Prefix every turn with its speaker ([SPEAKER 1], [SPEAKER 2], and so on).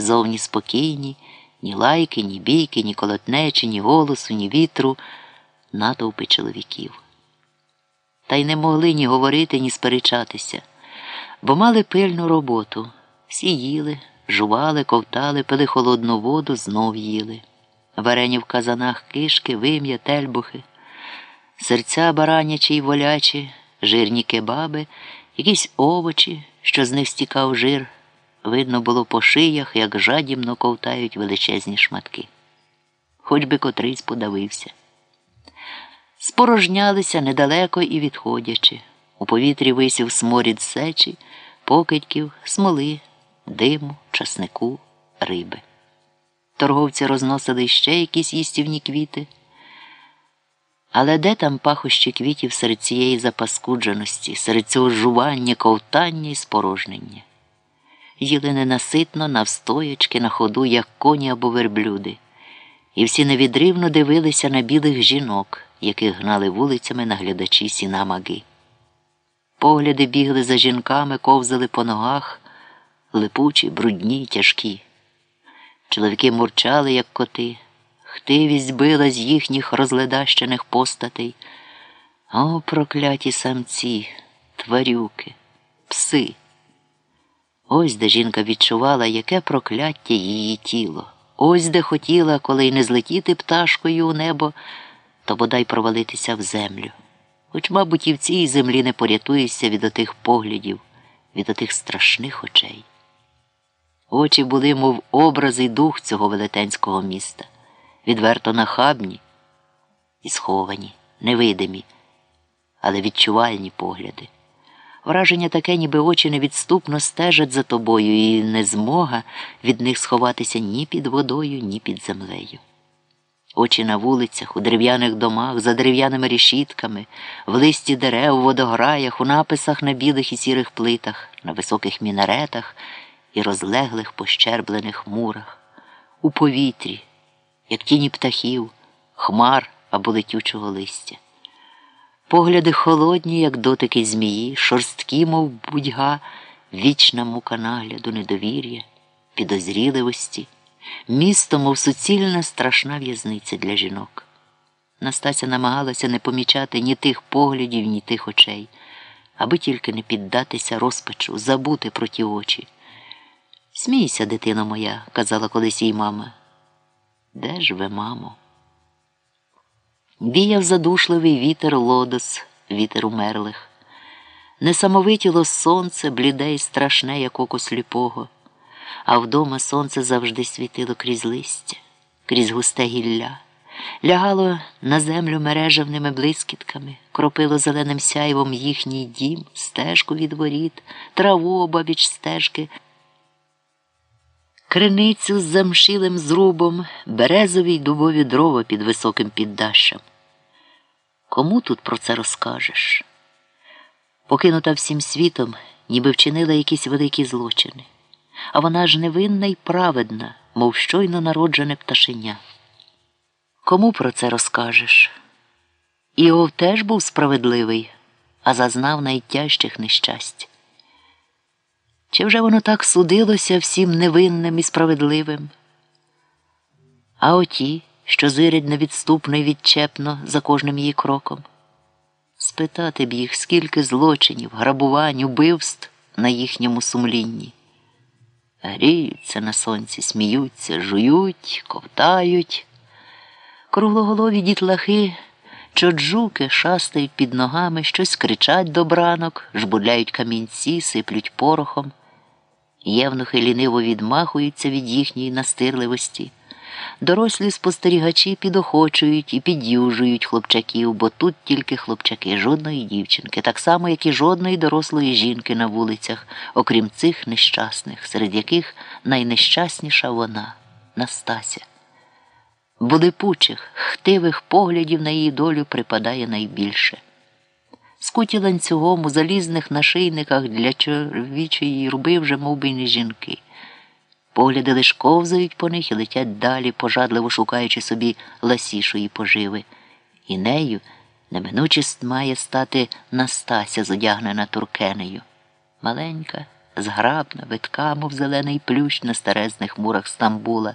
[SPEAKER 1] зовні спокійні, ні лайки, ні бійки, ні колотнечі, ні голосу, ні вітру, натовпи чоловіків. Та й не могли ні говорити, ні сперечатися, бо мали пильну роботу. Всі їли, жували, ковтали, пили холодну воду, знов їли. Варені в казанах кишки, вим'я, тельбухи, серця баранячі й волячі, жирні кебаби, якісь овочі, що з них стікав жир. Видно було по шиях, як жадібно ковтають величезні шматки. Хоч би котрийсь подавився. Спорожнялися недалеко і відходячи. У повітрі висів сморід сечі, покидьків, смоли, диму, часнику, риби. Торговці розносили ще якісь їстівні квіти. Але де там пахощі квітів серед цієї запаскудженості, серед цього жування, ковтання і спорожнення? Їли ненаситно, навстоячки, на ходу, як коні або верблюди, і всі невідривно дивилися на білих жінок, яких гнали вулицями наглядачі сіна маги. Погляди бігли за жінками, ковзали по ногах, липучі, брудні, тяжкі. Чоловіки мурчали, як коти, хтивість била з їхніх розледащених постатей. О, прокляті самці, тварюки, пси. Ось де жінка відчувала, яке прокляття її тіло. Ось де хотіла, коли й не злетіти пташкою у небо, то бодай провалитися в землю. Хоч, мабуть, і в цій землі не порятуєшся від отих поглядів, від отих страшних очей. Очі були, мов образи й дух цього велетенського міста, відверто нахабні і сховані, невидимі, але відчувальні погляди. Враження таке, ніби очі невідступно стежать за тобою, і не змога від них сховатися ні під водою, ні під землею. Очі на вулицях, у дерев'яних домах, за дерев'яними решітками, в листі дерев, у водограях, у написах на білих і сірих плитах, на високих мінаретах і розлеглих пощерблених мурах, у повітрі, як тіні птахів, хмар або летючого листя. Погляди холодні, як дотики змії, шорсткі, мов будьга, вічна мука нагляду, недовір'я, підозріливості, місто, мов суцільна страшна в'язниця для жінок. Настася намагалася не помічати ні тих поглядів, ні тих очей, аби тільки не піддатися розпачу, забути про ті очі. Смійся, дитино моя, казала колись їй мама. Де ж ви, мамо? Віяв задушливий вітер лодос, вітер умерлих. Несамовитіло сонце, бліде й страшне, як око сліпого, а вдома сонце завжди світило крізь листя, крізь густе гілля, лягало на землю мережевними блискітками, кропило зеленим сяйвом їхній дім, стежку від воріт, траву обабіч стежки. Криницю з замшилим зрубом, березові й дубові дрова під високим піддашем. Кому тут про це розкажеш? Покинута всім світом, ніби вчинила якісь великі злочини, а вона ж невинна й праведна, мов щойно народжене пташеня. Кому про це розкажеш? Іов теж був справедливий, а зазнав найтяжчих нещасть. Чи вже воно так судилося всім невинним і справедливим? А оті, що зирять невідступно і відчепно за кожним її кроком, спитати б їх, скільки злочинів, грабувань, убивств на їхньому сумлінні. Гріються на сонці, сміються, жують, ковтають. Круглоголові дітлахи, чоджуки шастають під ногами, щось кричать до бранок, жбурляють камінці, сиплють порохом. Євнухи ліниво відмахуються від їхньої настирливості. Дорослі спостерігачі підохочують і під'южують хлопчаків, бо тут тільки хлопчаки, жодної дівчинки, так само, як і жодної дорослої жінки на вулицях, окрім цих нещасних, серед яких найнещасніша вона Настася. Бо хтивих поглядів на її долю припадає найбільше скуті ланцюгом у залізних нашийниках для чоловічої руби вже мов би, не жінки. Погляди лиш ковзають по них і летять далі, пожадливо шукаючи собі ласішої поживи. І нею неминуче має стати Настася, зодягнена туркенею. Маленька, зграбна, витка, мов зелений плющ на старезних мурах Стамбула.